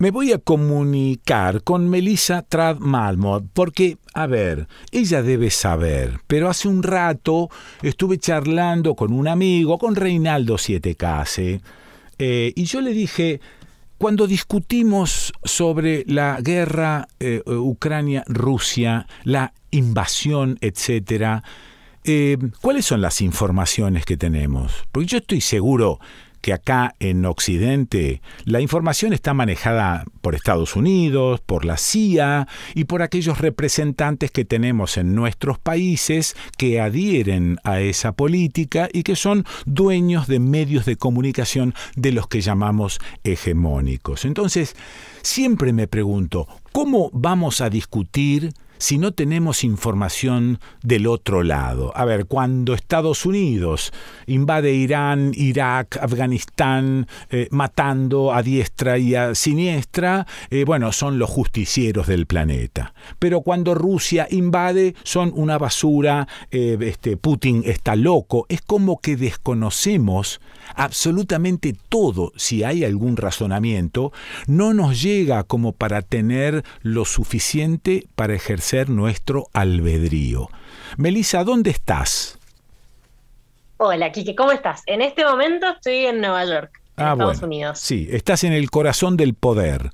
Me voy a comunicar con Melissa Trad Malmod porque, a ver, ella debe saber, pero hace un rato estuve charlando con un amigo, con Reinaldo Siete Case, eh, y yo le dije, cuando discutimos sobre la guerra eh, Ucrania-Rusia, la invasión, etcétera, eh, ¿cuáles son las informaciones que tenemos? Porque yo estoy seguro que acá en Occidente la información está manejada por Estados Unidos, por la CIA y por aquellos representantes que tenemos en nuestros países que adhieren a esa política y que son dueños de medios de comunicación de los que llamamos hegemónicos. Entonces, siempre me pregunto, ¿cómo vamos a discutir si no tenemos información del otro lado. A ver, cuando Estados Unidos invade Irán, Irak, Afganistán, eh, matando a diestra y a siniestra, eh, bueno, son los justicieros del planeta. Pero cuando Rusia invade, son una basura, eh, este, Putin está loco. Es como que desconocemos absolutamente todo, si hay algún razonamiento, no nos llega como para tener lo suficiente para ejercer ser nuestro albedrío. Melissa, ¿dónde estás? Hola, Kike, ¿cómo estás? En este momento estoy en Nueva York, en ah, Estados Unidos. Sí, estás en el corazón del poder.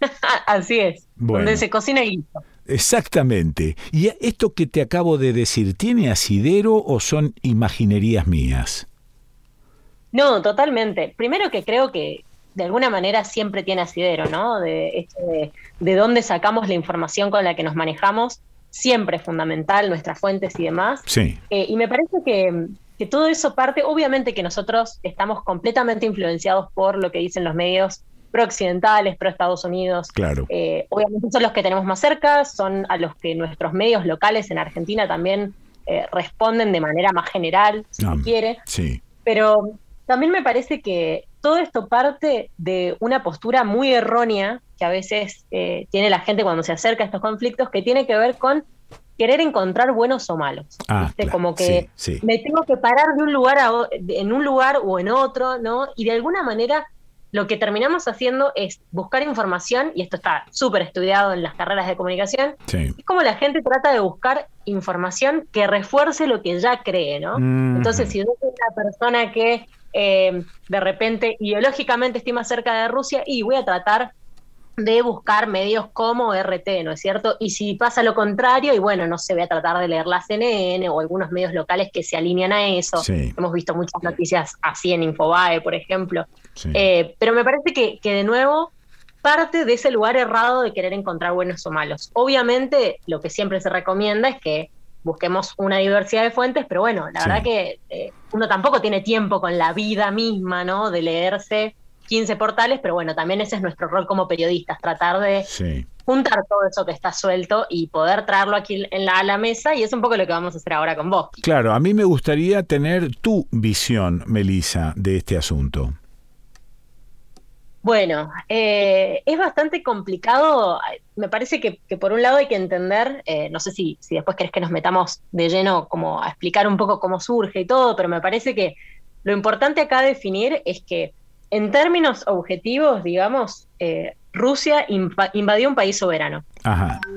Así es, donde se cocina el guiso. Exactamente. ¿Y esto que te acabo de decir, tiene asidero o son imaginerías mías? No, totalmente. Primero que creo que de alguna manera siempre tiene asidero, ¿no? De, de, dónde sacamos la información con la que nos manejamos, siempre es fundamental, nuestras fuentes y demás. Sí. Eh, y me parece que, todo eso parte, obviamente que nosotros estamos completamente influenciados por lo que dicen los medios pro-occidentales, pro-Estados Unidos. Claro. Eh, obviamente son los que tenemos más cerca, son a los que nuestros medios locales en Argentina también eh, responden de manera más general, si se quiere. Sí. Pero también me parece que todo esto parte de una postura muy errónea que a veces eh, tiene la gente cuando se acerca a estos conflictos, que tiene que ver con querer encontrar buenos o malos. Ah, Como que me tengo que parar de un lugar en un lugar o en otro, ¿no? Y de alguna manera lo que terminamos haciendo es buscar información, y esto está súper estudiado en las carreras de comunicación, es como la gente trata de buscar información que refuerce lo que ya cree, ¿no? Entonces, si yo soy una persona que eh, de repente ideológicamente estoy más cerca de Rusia y voy a tratar de buscar medios como RT, ¿no es cierto? Y si pasa lo contrario, y bueno, no sé, voy a tratar de leer la CNN o algunos medios locales que se alinean a eso. Hemos visto muchas noticias así en Infobae, por ejemplo. Eh, pero me parece que, que, de nuevo parte de ese lugar errado de querer encontrar buenos o malos. Obviamente, lo que siempre se recomienda es que busquemos una diversidad de fuentes, pero bueno, la verdad que eh, uno tampoco tiene tiempo con la vida misma, ¿no? De leerse 15 portales, pero bueno, también ese es nuestro rol como periodistas, tratar de juntar todo eso que está suelto y poder traerlo aquí en la, a la mesa, y es un poco lo que vamos a hacer ahora con vos. Claro, a mí me gustaría tener tu visión, Melissa, de este asunto. Bueno, eh, es bastante complicado. Me parece que, por un lado hay que entender, eh, no sé si, si después querés que nos metamos de lleno como a explicar un poco cómo surge y todo, pero me parece que lo importante acá definir es que en términos objetivos, digamos, eh, Rusia invadió un país soberano.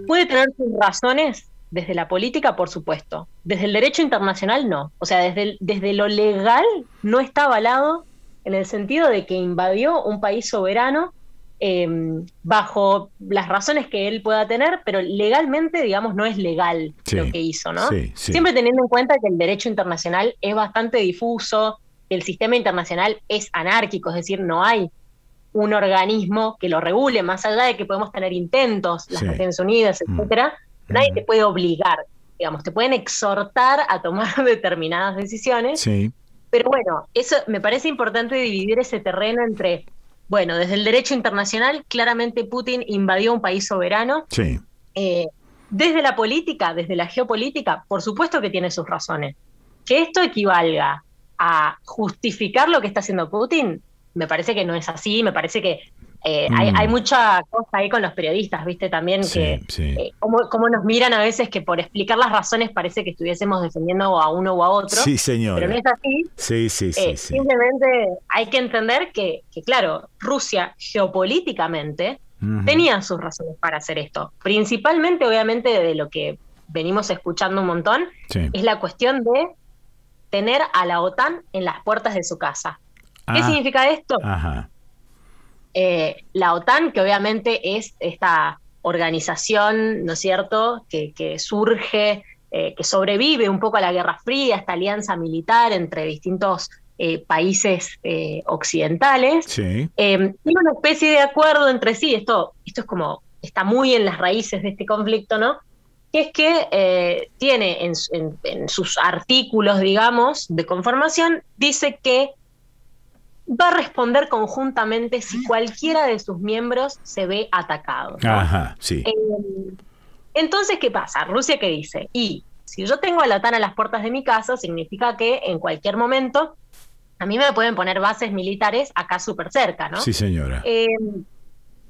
Puede tener sus razones desde la política, por supuesto. Desde el derecho internacional, no. O sea, desde, desde lo legal no está avalado en el sentido de que invadió un país soberano em, bajo las razones que él pueda tener, pero legalmente, digamos, no es legal lo que hizo, ¿no? Siempre teniendo en cuenta que el derecho internacional es bastante difuso, que el sistema internacional es anárquico, es decir, no hay un organismo que lo regule, más allá de que podemos tener intentos, las Naciones Unidas, mm. etcétera, nadie te puede obligar, digamos, te pueden exhortar a tomar determinadas decisiones. Pero bueno, eso me parece importante dividir ese terreno entre, bueno, desde el derecho internacional, claramente Putin invadió un país soberano. Sí. Eh, desde la política, desde la geopolítica, por supuesto que tiene sus razones. Que esto equivalga a justificar lo que está haciendo Putin, me parece que no es así, me parece que Eh, hay, hay, mm. mucha cosa ahí con los periodistas, ¿viste? También que eh, como, nos miran a veces que por explicar las razones parece que estuviésemos defendiendo a uno o a otro. Sí, señor. Pero no es así. Sí, sí, sí. Eh, simplemente hay que entender que, claro, Rusia geopolíticamente tenía sus razones para hacer esto. Principalmente, obviamente, de lo que venimos escuchando un montón, es la cuestión de tener a la OTAN en las puertas de su casa. ¿Qué ah. significa esto? Ajá eh, la OTAN, que obviamente es esta organización, ¿no es cierto?, que, surge, eh, que sobrevive un poco a la Guerra Fría, esta alianza militar entre distintos eh, países occidentales, sí. tiene una especie de acuerdo entre sí, esto, esto es como, está muy en las raíces de este conflicto, ¿no? que es que tiene en, sus artículos, digamos, de conformación, dice que va a responder conjuntamente si cualquiera de sus miembros se ve atacado. Ajá, sí. Eh, entonces, ¿qué pasa? Rusia qué dice, y si yo tengo a la OTAN a las puertas de mi casa, significa que en cualquier momento a mí me pueden poner bases militares acá súper cerca, ¿no? Sí, señora. Eh,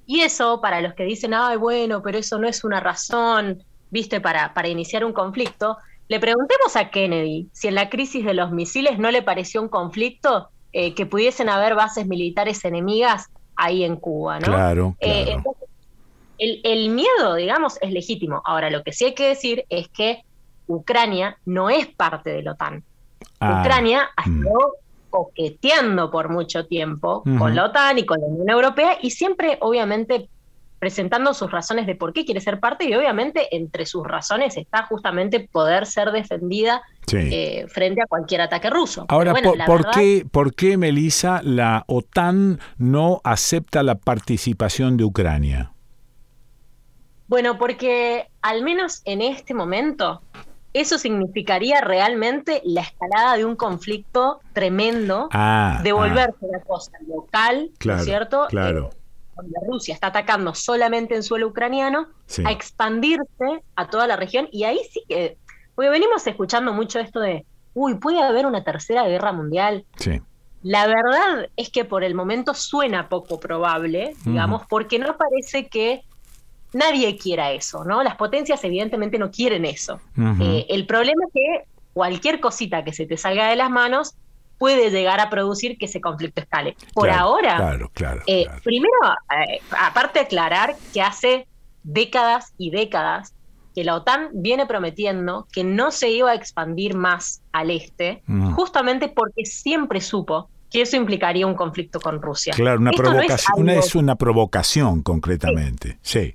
y eso, para los que dicen, ay, bueno, pero eso no es una razón, viste, para, para iniciar un conflicto, le preguntemos a Kennedy si en la crisis de los misiles no le pareció un conflicto eh, que pudiesen haber bases militares enemigas ahí en Cuba, ¿no? Claro, eh, el, miedo, digamos, es legítimo. Ahora, lo que sí hay que decir es que Ucrania no es parte de la OTAN. Ah, Ucrania ha mm. estado coqueteando por mucho tiempo con la OTAN y con la Unión Europea y siempre, obviamente, presentando sus razones de por qué quiere ser parte y obviamente entre sus razones está justamente poder ser defendida eh, frente a cualquier ataque ruso. Ahora, por, qué, ¿por qué, Melissa, la OTAN no acepta la participación de Ucrania? Bueno, porque al menos en este momento eso significaría realmente la escalada de un conflicto tremendo, ah, de volverse una cosa local, ¿no es cierto? Claro. Eh, donde Rusia está atacando solamente en suelo ucraniano, a expandirse a toda la región. Y ahí sí que, porque venimos escuchando mucho esto de, uy, puede haber una tercera guerra mundial. Sí. La verdad es que por el momento suena poco probable, digamos, porque no parece que nadie quiera eso, ¿no? Las potencias evidentemente no quieren eso. Eh, el problema es que cualquier cosita que se te salga de las manos puede llegar a producir que ese conflicto escale. Por ahora, eh, primero, eh, aparte de aclarar que hace décadas y décadas que la OTAN viene prometiendo que no se iba a expandir más al este, justamente porque siempre supo que eso implicaría un conflicto con Rusia. Claro, una provocación, es, una provocación concretamente, sí.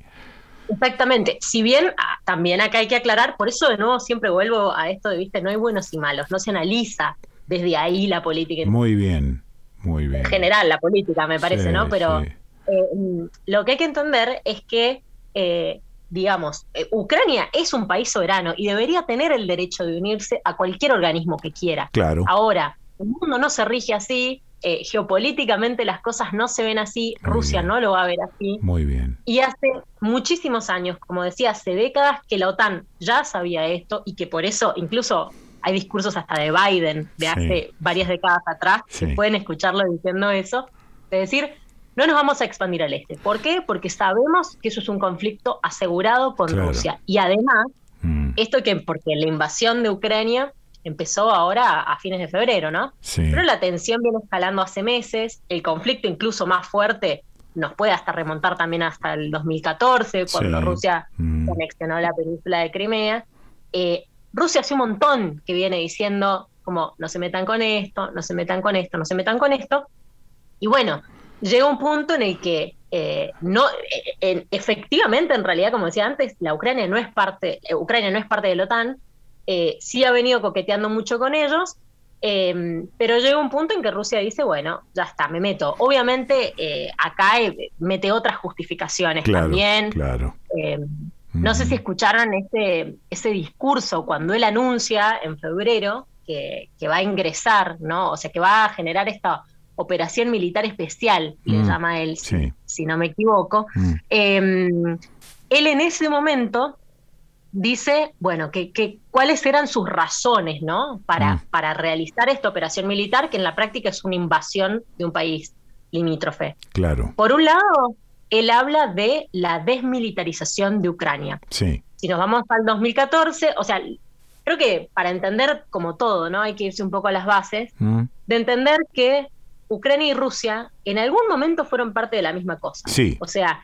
Exactamente. Si bien ah, también acá hay que aclarar, por eso de nuevo siempre vuelvo a esto de, viste, no hay buenos y malos, no se analiza desde ahí la política. Muy bien, muy bien. En general, la política, me parece, ¿no? Pero eh, lo que hay que entender es que, eh, digamos, eh, Ucrania es un país soberano y debería tener el derecho de unirse a cualquier organismo que quiera. Claro. Ahora, el mundo no se rige así, geopolíticamente las cosas no se ven así, Rusia no lo va a ver así. Muy bien. Y hace muchísimos años, como decía, hace décadas que la OTAN ya sabía esto y que por eso incluso hay discursos hasta de Biden de hace varias décadas atrás, que pueden escucharlo diciendo eso, de decir, no nos vamos a expandir al este. ¿Por qué? Porque sabemos que eso es un conflicto asegurado con Rusia. Y además, mm. esto que porque la invasión de Ucrania empezó ahora a, fines de febrero, ¿no? Pero la tensión viene escalando hace meses, el conflicto incluso más fuerte nos puede hasta remontar también hasta el 2014, cuando Rusia mm. anexionó la península de Crimea. Eh, Rusia hace un montón que viene diciendo como no se metan con esto, no se metan con esto, no se metan con esto. Y bueno, llega un punto en el que eh, no, eh, efectivamente, en realidad, como decía antes, la Ucrania no es parte, eh, Ucrania no es parte de la OTAN, sí ha venido coqueteando mucho con ellos, em, pero llega un punto en que Rusia dice, bueno, ya está, me meto. Obviamente acá mete otras justificaciones también. Claro. No sé si escucharon ese, ese discurso cuando él anuncia en febrero que, va a ingresar, ¿no? O sea, que va a generar esta operación militar especial, le mm, llama él, si, no me equivoco. Mm. Em, él en ese momento dice, bueno, que, cuáles eran sus razones, ¿no? Para, mm. para realizar esta operación militar, que en la práctica es una invasión de un país limítrofe. Claro. Por un lado, él habla de la desmilitarización de Ucrania. Sí. Si nos vamos al 2014, o sea, creo que para entender como todo, ¿no? Hay que irse un poco a las bases, Mm. de entender que Ucrania y Rusia en algún momento fueron parte de la misma cosa. Sí. O sea,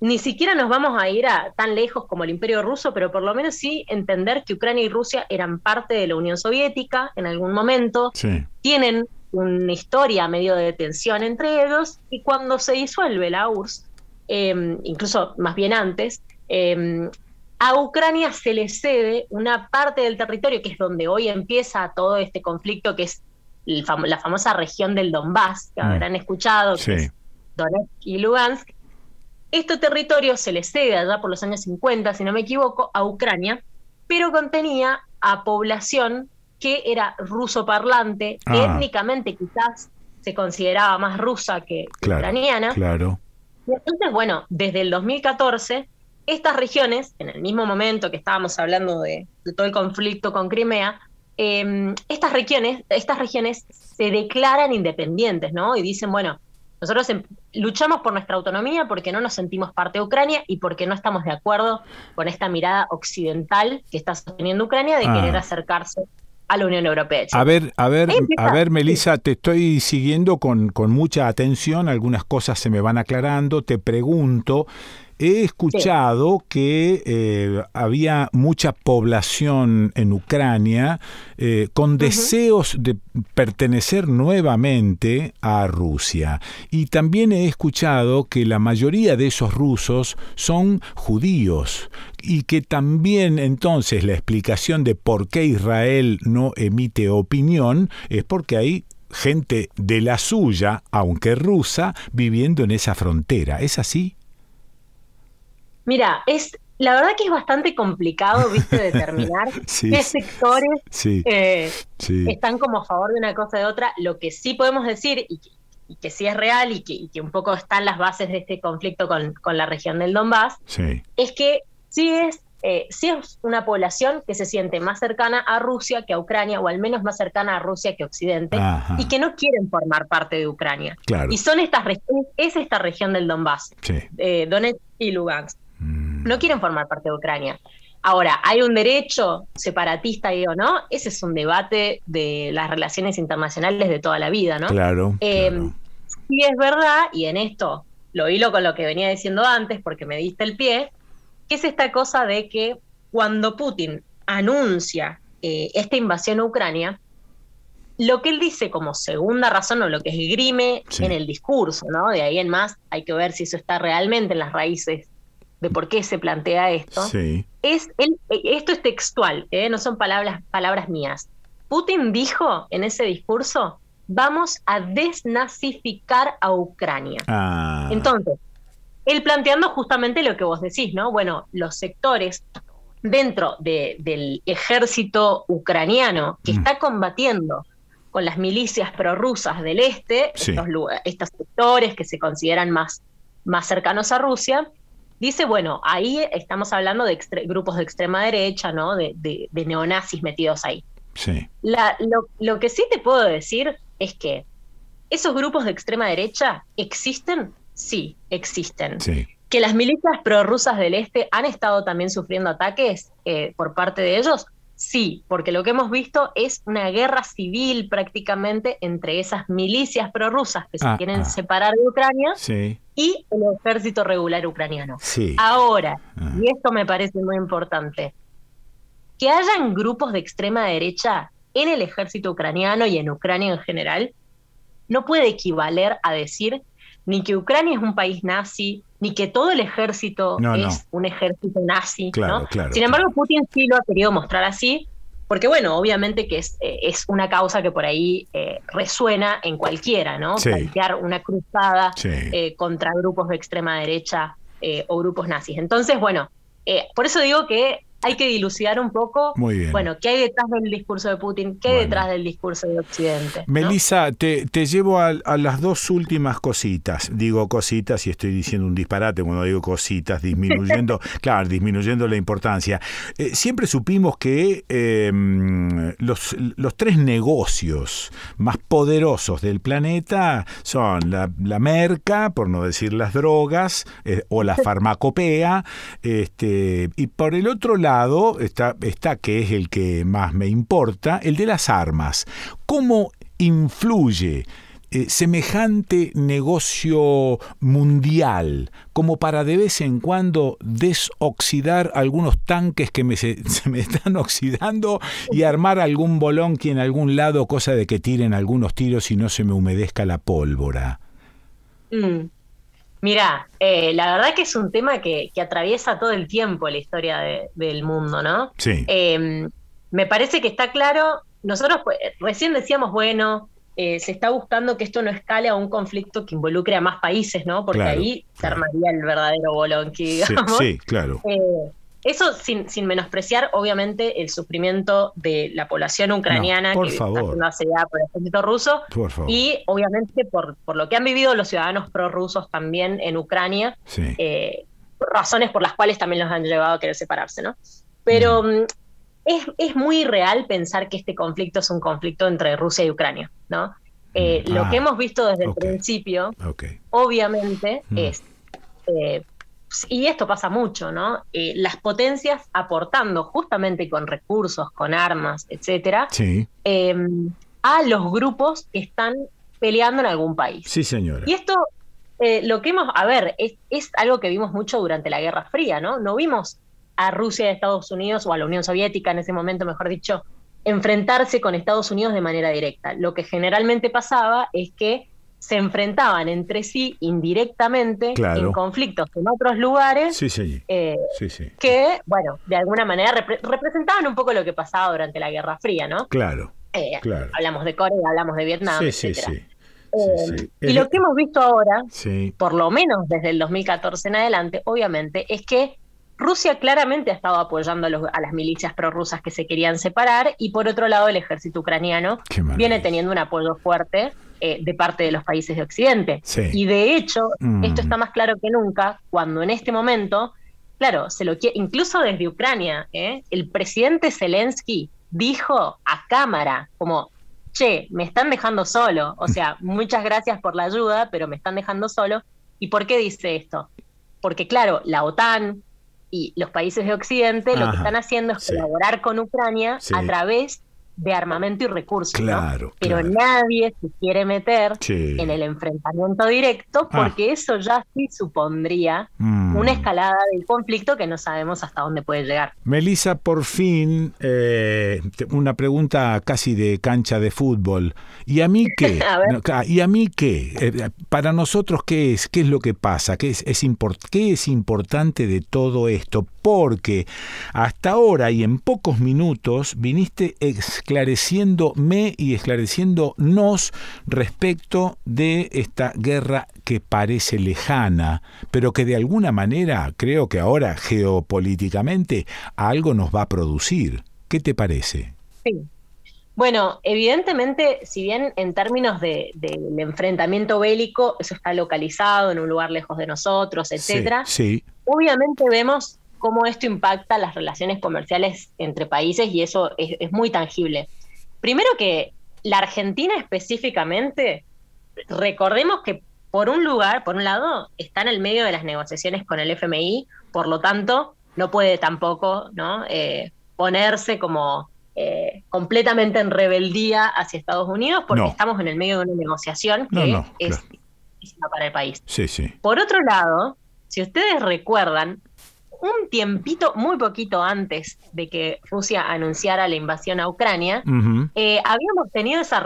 ni siquiera nos vamos a ir a tan lejos como el Imperio Ruso, pero por lo menos sí entender que Ucrania y Rusia eran parte de la Unión Soviética en algún momento, Sí. tienen una historia medio de tensión entre ellos, y cuando se disuelve la URSS, eh, incluso más bien antes, eh, a Ucrania se le cede una parte del territorio, que es donde hoy empieza todo este conflicto, que es fam- la famosa región del Donbass, que Mm. habrán escuchado, que Sí. es Donetsk y Lugansk. Este territorio se le cede allá por los años 50, si no me equivoco, a Ucrania, pero contenía a población que era ruso parlante, Ah. étnicamente quizás se consideraba más rusa que Claro. ucraniana. Claro. Y entonces, bueno, desde el 2014, estas regiones, en el mismo momento que estábamos hablando de, de todo el conflicto con Crimea, eh, estas regiones, estas regiones se declaran independientes, ¿no? Y dicen, bueno, nosotros em- luchamos por nuestra autonomía porque no nos sentimos parte de Ucrania y porque no estamos de acuerdo con esta mirada occidental que está sosteniendo Ucrania de Ah. querer acercarse a la Unión Europea. A ver, a ver, a ver, Melissa, te estoy siguiendo con, con mucha atención, algunas cosas se me van aclarando, te pregunto, he escuchado que eh, había mucha población en Ucrania eh, con deseos de pertenecer nuevamente a Rusia. Y también he escuchado que la mayoría de esos rusos son judíos y que también entonces la explicación de por qué Israel no emite opinión es porque hay gente de la suya, aunque rusa, viviendo en esa frontera. ¿Es así? Mira, es la verdad que es bastante complicado, viste, determinar Sí, qué sectores Sí, eh, sí. están como a favor de una cosa o de otra. Lo que sí podemos decir, y que, y que sí es real, y que, y que un poco están las bases de este conflicto con, con la región del Donbass, es que sí es, eh, sí es una población que se siente más cercana a Rusia que a Ucrania, o al menos más cercana a Rusia que a Occidente, Ajá. y que no quieren formar parte de Ucrania. claro. Y son estas regiones, es esta región del Donbass, eh, Donetsk y Lugansk no quieren formar parte de Ucrania. Ahora, ¿hay un derecho separatista y o no? Ese es un debate de las relaciones internacionales de toda la vida, ¿no? Claro, Eh, claro. Sí es verdad, y en esto lo hilo con lo que venía diciendo antes, porque me diste el pie, que es esta cosa de que cuando Putin anuncia eh, esta invasión a Ucrania, lo que él dice como segunda razón o lo que esgrime Sí. en el discurso, ¿no? De ahí en más hay que ver si eso está realmente en las raíces de por qué se plantea esto. Sí, Es eh, esto es textual, ¿eh? no son palabras, palabras mías. Putin dijo en ese discurso, vamos a desnazificar a Ucrania. ah, Entonces, él planteando justamente lo que vos decís, ¿no? Bueno, los sectores dentro de- del ejército ucraniano que Mm. está combatiendo con las milicias prorrusas del este, Sí. estos, estos sectores que se consideran más, más cercanos a Rusia, dice, bueno, ahí estamos hablando de grupos de extrema derecha, ¿no? De, de- de neonazis metidos ahí. sí, La- lo, lo que sí te puedo decir es que esos grupos de extrema derecha existen, sí, existen. sí. Que las milicias prorrusas del este han estado también sufriendo ataques eh, por parte de ellos, sí, porque lo que hemos visto es una guerra civil prácticamente entre esas milicias prorrusas que se Ah, quieren ah. separar de Ucrania Sí, y el ejército regular ucraniano. sí. Ahora, Ah. y esto me parece muy importante, que hayan grupos de extrema derecha en el ejército ucraniano y en Ucrania en general, no puede equivaler a decir ni que Ucrania es un país nazi, ni que todo el ejército No, no. es un ejército nazi. Claro, ¿no? claro, Sin embargo, Putin sí lo ha querido mostrar así, porque bueno, obviamente que es, eh, es una causa que por ahí eh, resuena en cualquiera, ¿no? Sí. Plantear una cruzada Sí. eh, contra grupos de extrema derecha eh, o grupos nazis. Entonces, bueno, por eso digo que hay que dilucidar un poco, Muy bien. bueno, qué hay detrás del discurso de Putin, qué hay detrás del discurso de Occidente. Melissa, te, llevo a, las dos últimas cositas. Digo cositas y estoy diciendo un disparate cuando digo cositas, disminuyendo, claro, disminuyendo la importancia. Eh, siempre supimos que em, los, los tres negocios más poderosos del planeta son la, la merca, por no decir las drogas, eh, o la farmacopea, este, y por el otro lado está, que es el que más me importa, el de las armas. ¿Cómo influye eh, semejante negocio mundial como para de vez en cuando desoxidar algunos tanques que se, me están oxidando y armar algún bolonqui en algún lado, cosa de que tiren algunos tiros y no se me humedezca la pólvora? Mm. Mira, eh, la verdad que es un tema que, atraviesa todo el tiempo la historia del mundo, ¿no? Sí. Em, me parece que está claro, nosotros pues, recién decíamos, bueno, eh, se está buscando que esto no escale a un conflicto que involucre a más países, ¿no? Porque ahí se armaría el verdadero bolonqui, digamos. Sí, claro. Eh, eso sin, sin, menospreciar, obviamente, el sufrimiento de la población ucraniana que está siendo asediada por el ejército ruso. Y obviamente por, por lo que han vivido los ciudadanos prorrusos también en Ucrania, eh, razones por las cuales también los han llevado a querer separarse, ¿no? Pero mm. Mm, es, es, muy real pensar que este conflicto es un conflicto entre Rusia y Ucrania, ¿no? Eh, mm. Lo ah, que hemos visto desde el principio, obviamente, es eh, y esto pasa mucho, ¿no? Eh, las potencias aportando justamente con recursos, con armas, etcétera, em, a los grupos que están peleando en algún país. Sí, señora. Y esto, eh, lo que hemos, a ver, es, es, algo que vimos mucho durante la Guerra Fría, ¿no? No vimos a Rusia y a Estados Unidos, o a la Unión Soviética en ese momento, mejor dicho, enfrentarse con Estados Unidos de manera directa. Lo que generalmente pasaba es que se enfrentaban entre sí indirectamente en conflictos en otros lugares eh, que, bueno, de alguna manera representaban un poco lo que pasaba durante la Guerra Fría, ¿no? Claro, eh, Hablamos de Corea, hablamos de Vietnam, etc. Eh, y lo que hemos visto ahora, por lo menos desde el 2014 en adelante, obviamente, es que Rusia claramente ha estado apoyando a, las milicias prorrusas que se querían separar y por otro lado el ejército ucraniano viene teniendo un apoyo fuerte eh, de parte de los países de Occidente. Y de hecho, mm. esto está más claro que nunca cuando en este momento, claro, se lo incluso desde Ucrania, ¿eh? el presidente Zelensky dijo a cámara como, che, me están dejando solo, o sea, muchas gracias por la ayuda, pero me están dejando solo. ¿Y por qué dice esto? Porque claro, la OTAN, y los países de Occidente lo que están haciendo es colaborar con Ucrania a través de armamento y recursos. Claro. Pero nadie se quiere meter en el enfrentamiento directo ah. porque eso ya sí supondría mm. una escalada del conflicto que no sabemos hasta dónde puede llegar. Melissa, por fin, eh, una pregunta casi de cancha de fútbol. ¿Y a mí qué? ¿Y a mí qué? Eh, para nosotros, ¿qué es? ¿Qué es lo que pasa? ¿Qué es, es ¿Qué es importante de todo esto? Porque hasta ahora y en pocos minutos viniste esclareciéndome y esclareciéndonos respecto de esta guerra que parece lejana, pero que de alguna manera creo que ahora geopolíticamente algo nos va a producir. ¿Qué te parece? Sí. Bueno, evidentemente, si bien en términos del de, enfrentamiento bélico, eso está localizado en un lugar lejos de nosotros, etcétera, sí. obviamente vemos cómo esto impacta las relaciones comerciales entre países y eso es, muy tangible. Primero que la Argentina específicamente, recordemos que por un lugar, por un lado, está en el medio de las negociaciones con el FMI, por lo tanto, no puede tampoco ¿no? Eh, ponerse como eh, completamente en rebeldía hacia Estados Unidos, porque estamos en el medio de una negociación que es, para el país. Sí, sí. Por otro lado, si ustedes recuerdan, un tiempito, muy poquito antes de que Rusia anunciara la invasión a Ucrania, eh, habíamos tenido esa,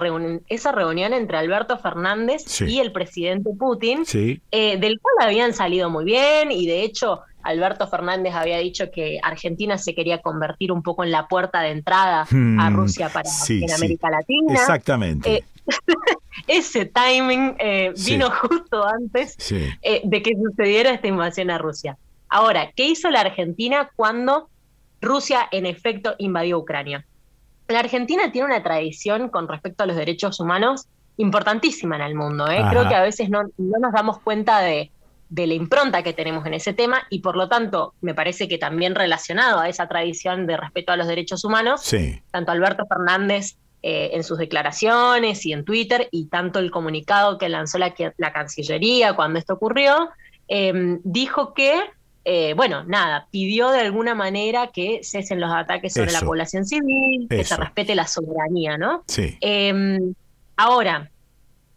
esa reunión entre Alberto Fernández y el presidente Putin, eh, del cual habían salido muy bien y de hecho Alberto Fernández había dicho que Argentina se quería convertir un poco en la puerta de entrada a hmm. Rusia para en América Latina. Exactamente. Eh, ese timing vino justo antes de que sucediera esta invasión a Rusia. Ahora, ¿qué hizo la Argentina cuando Rusia en efecto invadió Ucrania. La Argentina tiene una tradición con respecto a los derechos humanos importantísima en el mundo. ¿eh? Creo que a veces no, nos damos cuenta de, la impronta que tenemos en ese tema y por lo tanto me parece que también relacionado a esa tradición de respeto a los derechos humanos, tanto Alberto Fernández eh, en sus declaraciones y en Twitter y tanto el comunicado que lanzó la, la Cancillería cuando esto ocurrió, em, dijo que, eh, bueno, nada, pidió de alguna manera que cesen los ataques sobre la población civil, que se respete la soberanía, ¿no? Sí. Em, ahora,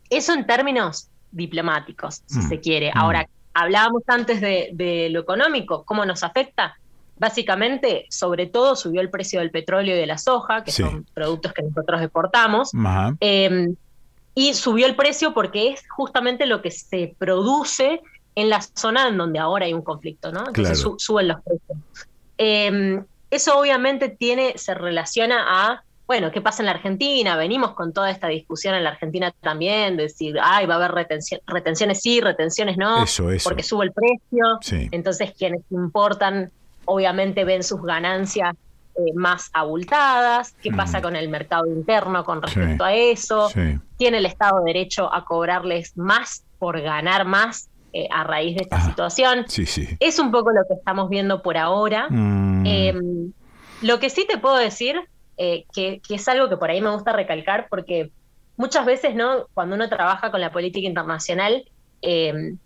eso en términos diplomáticos, si mm, se quiere. Mm. Ahora, hablábamos antes de, de lo económico, ¿cómo nos afecta? Básicamente, sobre todo subió el precio del petróleo y de la soja, que son productos que nosotros exportamos. Em, y subió el precio porque es justamente lo que se produce en la zona en donde ahora hay un conflicto, ¿no? Entonces suben los precios. Em, eso obviamente tiene, se relaciona a, bueno, ¿qué pasa en la Argentina? Venimos con toda esta discusión en la Argentina también, de decir, ay, va a haber retenciones sí, retenciones no, porque sube el precio. Entonces quienes importan obviamente ven sus ganancias eh, más abultadas, qué pasa con el mercado interno con respecto a eso, tiene el Estado derecho a cobrarles más por ganar más eh, a raíz de esta ah, situación. Es un poco lo que estamos viendo por ahora. Mm. Em, lo que sí te puedo decir, eh, que, que, es algo que por ahí me gusta recalcar, porque muchas veces, ¿no? Cuando uno trabaja con la política internacional, em,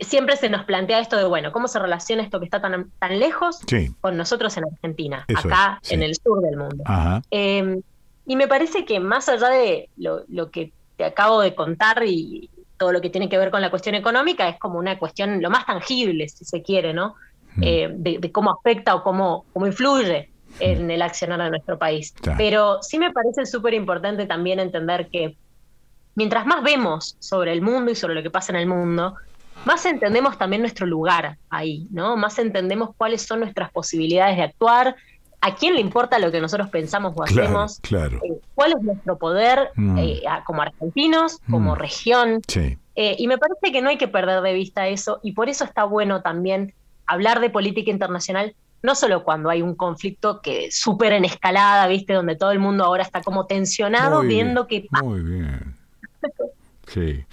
siempre se nos plantea esto de, bueno, ¿cómo se relaciona esto que está tan, tan lejos con nosotros en Argentina, acá en el sur del mundo? Em, y me parece que más allá de lo, que te acabo de contar y todo lo que tiene que ver con la cuestión económica, es como una cuestión lo más tangible, si se quiere, ¿no? Eh, de, cómo afecta o cómo, cómo influye en el accionar de nuestro país. Pero sí me parece súper importante también entender que mientras más vemos sobre el mundo y sobre lo que pasa en el mundo, más entendemos también nuestro lugar ahí, ¿no? Más entendemos cuáles son nuestras posibilidades de actuar, a quién le importa lo que nosotros pensamos o hacemos, claro. Eh, cuál es nuestro poder mm. eh, como argentinos, como mm. región. Eh, y me parece que no hay que perder de vista eso y por eso está bueno también hablar de política internacional, no solo cuando hay un conflicto que súper en escalada, ¿viste? Donde todo el mundo ahora está como tensionado viendo que... Muy bien. Sí.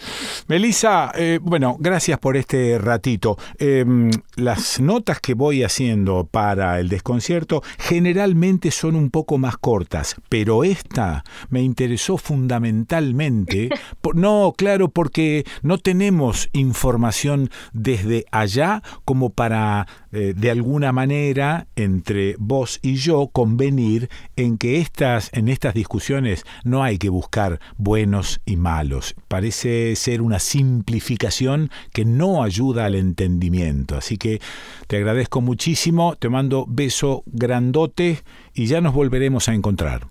Melissa, eh, bueno, gracias por este ratito. Em, las notas que voy haciendo para el desconcierto generalmente son un poco más cortas, pero esta me interesó fundamentalmente. no, claro, porque no tenemos información desde allá como para eh, de alguna manera entre vos y yo convenir en que estas, en estas discusiones no hay que buscar buenos y malos. Parece ser una simplificación que no ayuda al entendimiento. Así que te agradezco muchísimo, te mando beso grandote y ya nos volveremos a encontrar.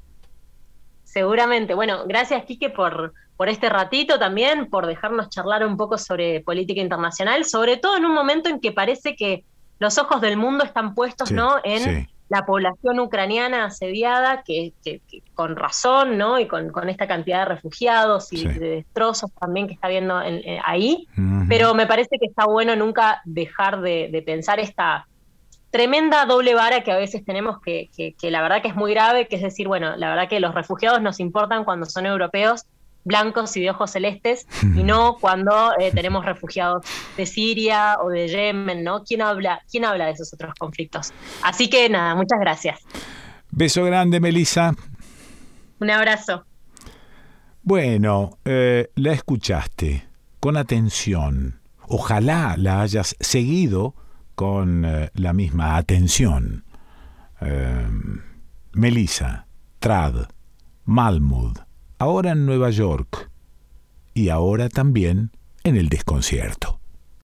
Seguramente. Bueno, gracias Quique por, por este ratito también, por dejarnos charlar un poco sobre política internacional, sobre todo en un momento en que parece que los ojos del mundo están puestos ¿no? en la población ucraniana asediada, que, con razón, ¿no? Y con, esta cantidad de refugiados y de destrozos también que está viendo ahí. Pero me parece que está bueno nunca dejar de, pensar esta tremenda doble vara que a veces tenemos, que, que la verdad que es muy grave, que es decir, bueno, la verdad que los refugiados nos importan cuando son europeos, blancos y de ojos celestes, y no cuando eh, tenemos refugiados de Siria o de Yemen, ¿no? ¿Quién habla, ¿Quién habla de esos otros conflictos? Así que nada, muchas gracias. Beso grande, Melissa. Un abrazo. Bueno, eh, la escuchaste con atención. Ojalá la hayas seguido con eh, la misma atención. Melissa, Trad, Malmud, ahora en Nueva York y ahora también en el desconcierto.